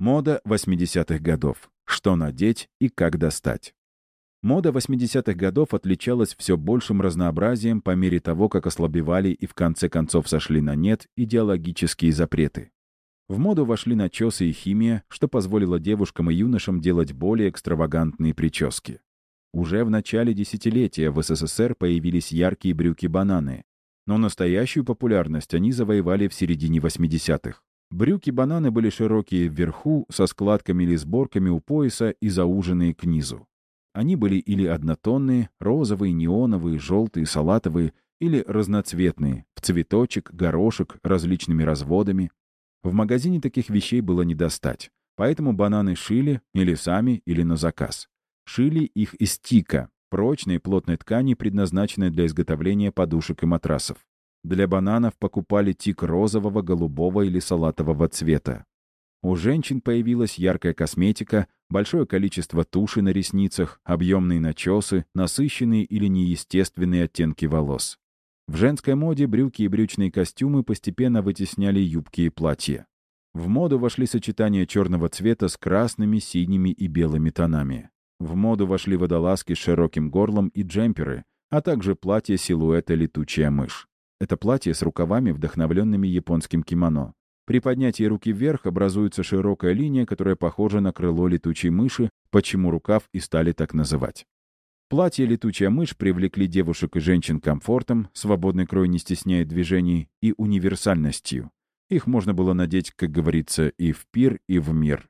Мода 80-х годов. Что надеть и как достать. Мода 80-х годов отличалась все большим разнообразием по мере того, как ослабевали и в конце концов сошли на нет идеологические запреты. В моду вошли начесы и химия, что позволило девушкам и юношам делать более экстравагантные прически. Уже в начале десятилетия в СССР появились яркие брюки-бананы, но настоящую популярность они завоевали в середине 80-х. Брюки-бананы были широкие вверху, со складками или сборками у пояса и зауженные к низу. Они были или однотонные, розовые, неоновые, желтые, салатовые, или разноцветные, в цветочек, горошек, различными разводами. В магазине таких вещей было не достать, поэтому бананы шили или сами, или на заказ. Шили их из тика, прочной плотной ткани, предназначенной для изготовления подушек и матрасов. Для бананов покупали тик розового, голубого или салатового цвета. У женщин появилась яркая косметика, большое количество туши на ресницах, объемные начесы, насыщенные или неестественные оттенки волос. В женской моде брюки и брючные костюмы постепенно вытесняли юбки и платья. В моду вошли сочетания черного цвета с красными, синими и белыми тонами. В моду вошли водолазки с широким горлом и джемперы, а также платье силуэта «Летучая мышь». Это платье с рукавами, вдохновленными японским кимоно. При поднятии руки вверх образуется широкая линия, которая похожа на крыло летучей мыши, почему рукав и стали так называть. Платье «Летучая мышь» привлекли девушек и женщин комфортом, свободный крой не стесняет движений, и универсальностью. Их можно было надеть, как говорится, и в пир, и в мир.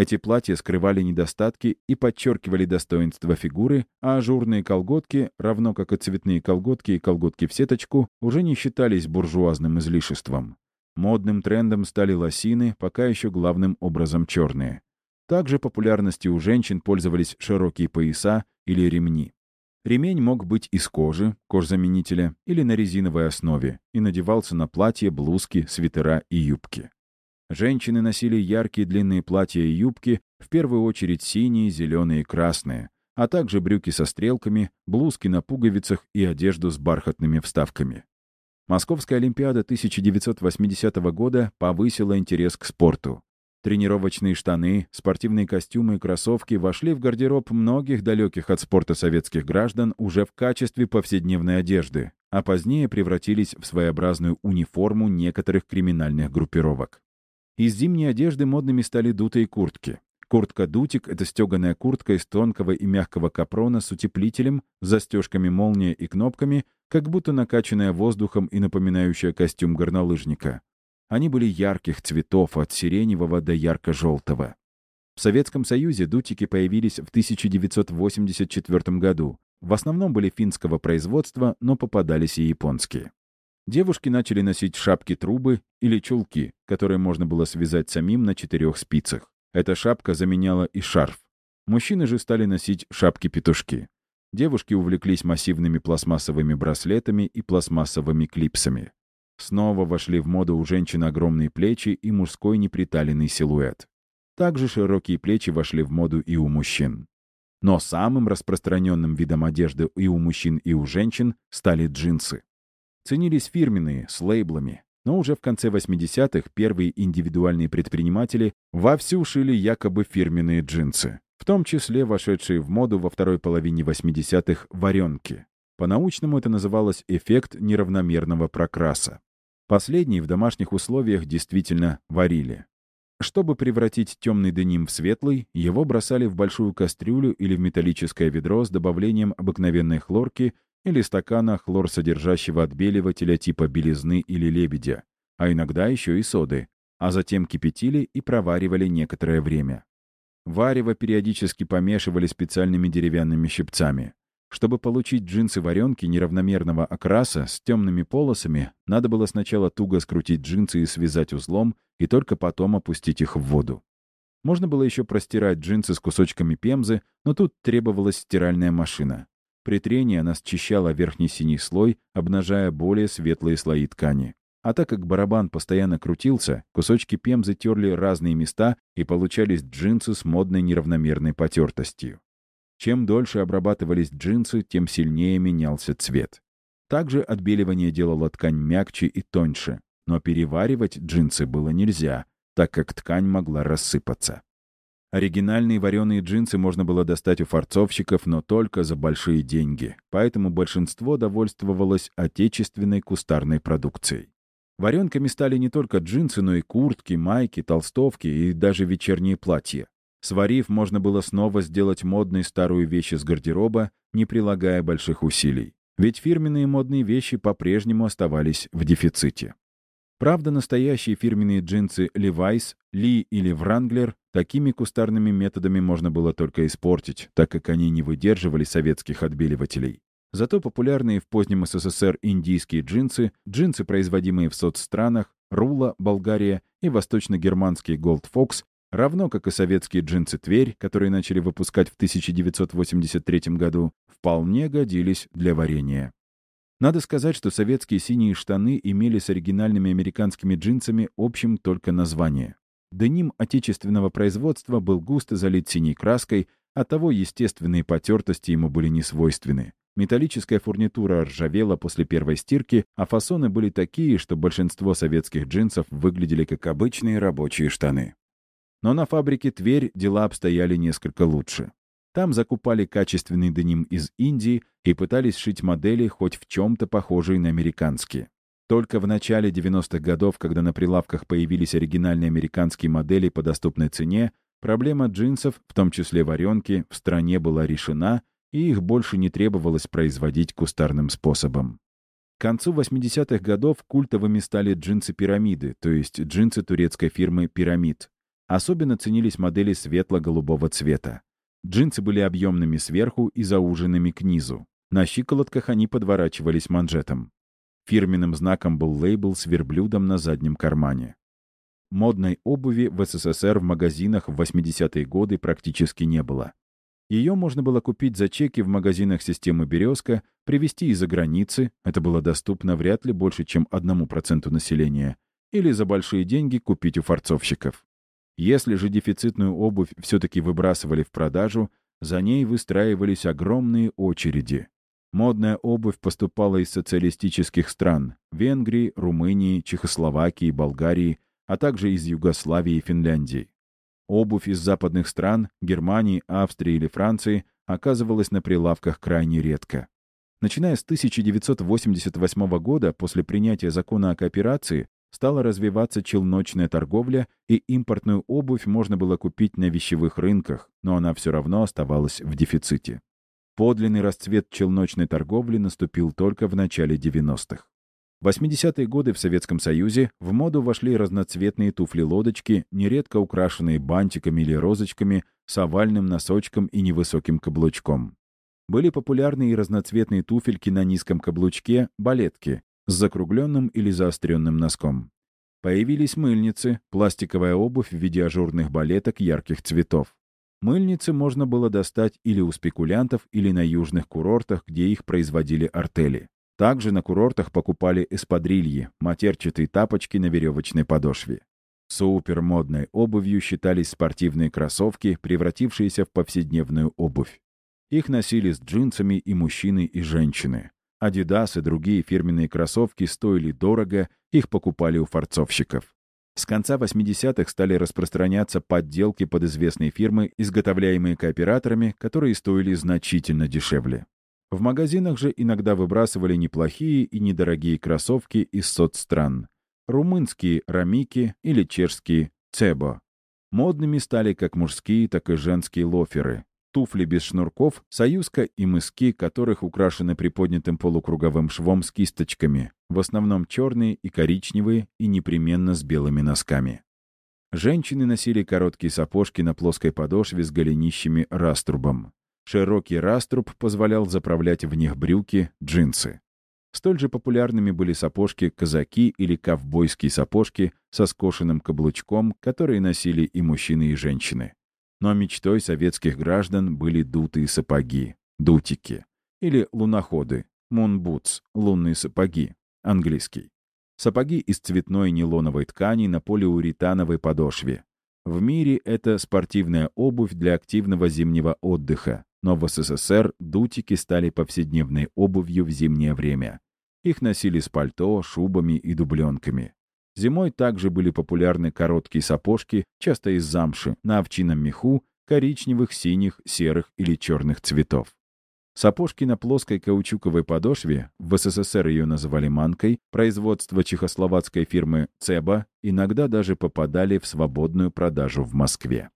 Эти платья скрывали недостатки и подчеркивали достоинство фигуры, а ажурные колготки, равно как и цветные колготки и колготки в сеточку, уже не считались буржуазным излишеством. Модным трендом стали лосины, пока еще главным образом черные. Также популярностью у женщин пользовались широкие пояса или ремни. Ремень мог быть из кожи, кожзаменителя, или на резиновой основе, и надевался на платья, блузки, свитера и юбки. Женщины носили яркие длинные платья и юбки, в первую очередь синие, зеленые и красные, а также брюки со стрелками, блузки на пуговицах и одежду с бархатными вставками. Московская Олимпиада 1980 года повысила интерес к спорту. Тренировочные штаны, спортивные костюмы и кроссовки вошли в гардероб многих далеких от спорта советских граждан уже в качестве повседневной одежды, а позднее превратились в своеобразную униформу некоторых криминальных группировок. Из зимней одежды модными стали дутые куртки. Куртка-дутик — это стеганая куртка из тонкого и мягкого капрона с утеплителем, застежками молния и кнопками, как будто накачанная воздухом и напоминающая костюм горнолыжника. Они были ярких цветов, от сиреневого до ярко-желтого. В Советском Союзе дутики появились в 1984 году. В основном были финского производства, но попадались и японские. Девушки начали носить шапки-трубы или чулки, которые можно было связать самим на четырех спицах. Эта шапка заменяла и шарф. Мужчины же стали носить шапки-петушки. Девушки увлеклись массивными пластмассовыми браслетами и пластмассовыми клипсами. Снова вошли в моду у женщин огромные плечи и мужской неприталенный силуэт. Также широкие плечи вошли в моду и у мужчин. Но самым распространенным видом одежды и у мужчин, и у женщин стали джинсы. Ценились фирменные, с лейблами. Но уже в конце 80-х первые индивидуальные предприниматели вовсю шили якобы фирменные джинсы, в том числе вошедшие в моду во второй половине 80-х варенки. По-научному это называлось эффект неравномерного прокраса. Последний в домашних условиях действительно варили. Чтобы превратить темный деним в светлый, его бросали в большую кастрюлю или в металлическое ведро с добавлением обыкновенной хлорки или стакана хлорсодержащего отбеливателя типа белизны или лебедя, а иногда еще и соды, а затем кипятили и проваривали некоторое время. Варево периодически помешивали специальными деревянными щипцами. Чтобы получить джинсы-варенки неравномерного окраса с темными полосами, надо было сначала туго скрутить джинсы и связать узлом, и только потом опустить их в воду. Можно было еще простирать джинсы с кусочками пемзы, но тут требовалась стиральная машина. При трении она счищала верхний синий слой, обнажая более светлые слои ткани. А так как барабан постоянно крутился, кусочки пемзы терли разные места и получались джинсы с модной неравномерной потертостью. Чем дольше обрабатывались джинсы, тем сильнее менялся цвет. Также отбеливание делало ткань мягче и тоньше, но переваривать джинсы было нельзя, так как ткань могла рассыпаться. Оригинальные вареные джинсы можно было достать у фарцовщиков, но только за большие деньги, поэтому большинство довольствовалось отечественной кустарной продукцией. Варенками стали не только джинсы, но и куртки, майки, толстовки и даже вечерние платья. Сварив, можно было снова сделать модной старую вещь из гардероба, не прилагая больших усилий. Ведь фирменные модные вещи по-прежнему оставались в дефиците. Правда, настоящие фирменные джинсы Levi's, Lee или Wrangler такими кустарными методами можно было только испортить, так как они не выдерживали советских отбеливателей. Зато популярные в позднем СССР индийские джинсы, джинсы, производимые в соцстранах, Рула, Болгария и восточно-германский Gold Fox, равно как и советские джинсы Тверь, которые начали выпускать в 1983 году, вполне годились для варенья. Надо сказать, что советские синие штаны имели с оригинальными американскими джинсами общим только название. Деним отечественного производства был густо залит синей краской, оттого естественные потертости ему были не свойственны. Металлическая фурнитура ржавела после первой стирки, а фасоны были такие, что большинство советских джинсов выглядели как обычные рабочие штаны. Но на фабрике Тверь дела обстояли несколько лучше. Там закупали качественный деним из Индии и пытались шить модели хоть в чем-то похожие на американские. Только в начале 90-х годов, когда на прилавках появились оригинальные американские модели по доступной цене, проблема джинсов, в том числе варенки, в стране была решена, и их больше не требовалось производить кустарным способом. К концу 80-х годов культовыми стали джинсы-пирамиды, то есть джинсы турецкой фирмы «Пирамид». Особенно ценились модели светло-голубого цвета. Джинсы были объемными сверху и зауженными к низу. На щиколотках они подворачивались манжетом. Фирменным знаком был лейбл с верблюдом на заднем кармане. Модной обуви в СССР в магазинах в 80-е годы практически не было. Ее можно было купить за чеки в магазинах системы «Березка», привезти из-за границы, это было доступно вряд ли больше, чем одному проценту населения, или за большие деньги купить у фарцовщиков. Если же дефицитную обувь все-таки выбрасывали в продажу, за ней выстраивались огромные очереди. Модная обувь поступала из социалистических стран — Венгрии, Румынии, Чехословакии, Болгарии, а также из Югославии и Финляндии. Обувь из западных стран — Германии, Австрии или Франции — оказывалась на прилавках крайне редко. Начиная с 1988 года, после принятия закона о кооперации, стала развиваться челночная торговля, и импортную обувь можно было купить на вещевых рынках, но она все равно оставалась в дефиците. Подлинный расцвет челночной торговли наступил только в начале 90-х. В 80-е годы в Советском Союзе в моду вошли разноцветные туфли-лодочки, нередко украшенные бантиками или розочками, с овальным носочком и невысоким каблучком. Были популярны и разноцветные туфельки на низком каблучке, балетки, с закругленным или заостренным носком. Появились мыльницы, пластиковая обувь в виде ажурных балеток ярких цветов. Мыльницы можно было достать или у спекулянтов, или на южных курортах, где их производили артели. Также на курортах покупали эспадрильи, матерчатые тапочки на веревочной подошве. Супермодной обувью считались спортивные кроссовки, превратившиеся в повседневную обувь. Их носили с джинсами и мужчины, и женщины. Adidas и другие фирменные кроссовки стоили дорого, их покупали у фарцовщиков. С конца 80-х стали распространяться подделки под известные фирмы, изготовляемые кооператорами, которые стоили значительно дешевле. В магазинах же иногда выбрасывали неплохие и недорогие кроссовки из соцстран. Румынские рамики или чешские цебо. Модными стали как мужские, так и женские лоферы туфли без шнурков, союзка и мыски, которых украшены приподнятым полукруговым швом с кисточками, в основном черные и коричневые и непременно с белыми носками. Женщины носили короткие сапожки на плоской подошве с голенищами раструбом. Широкий раструб позволял заправлять в них брюки, джинсы. Столь же популярными были сапожки казаки или ковбойские сапожки со скошенным каблучком, которые носили и мужчины, и женщины. Но мечтой советских граждан были дутые сапоги, дутики, или луноходы, мунбутс, лунные сапоги, английский. Сапоги из цветной нейлоновой ткани на полиуретановой подошве. В мире это спортивная обувь для активного зимнего отдыха, но в СССР дутики стали повседневной обувью в зимнее время. Их носили с пальто, шубами и дубленками. Зимой также были популярны короткие сапожки, часто из замши, на овчином меху, коричневых, синих, серых или черных цветов. Сапожки на плоской каучуковой подошве, в СССР ее называли манкой, производство чехословацкой фирмы «Цеба» иногда даже попадали в свободную продажу в Москве.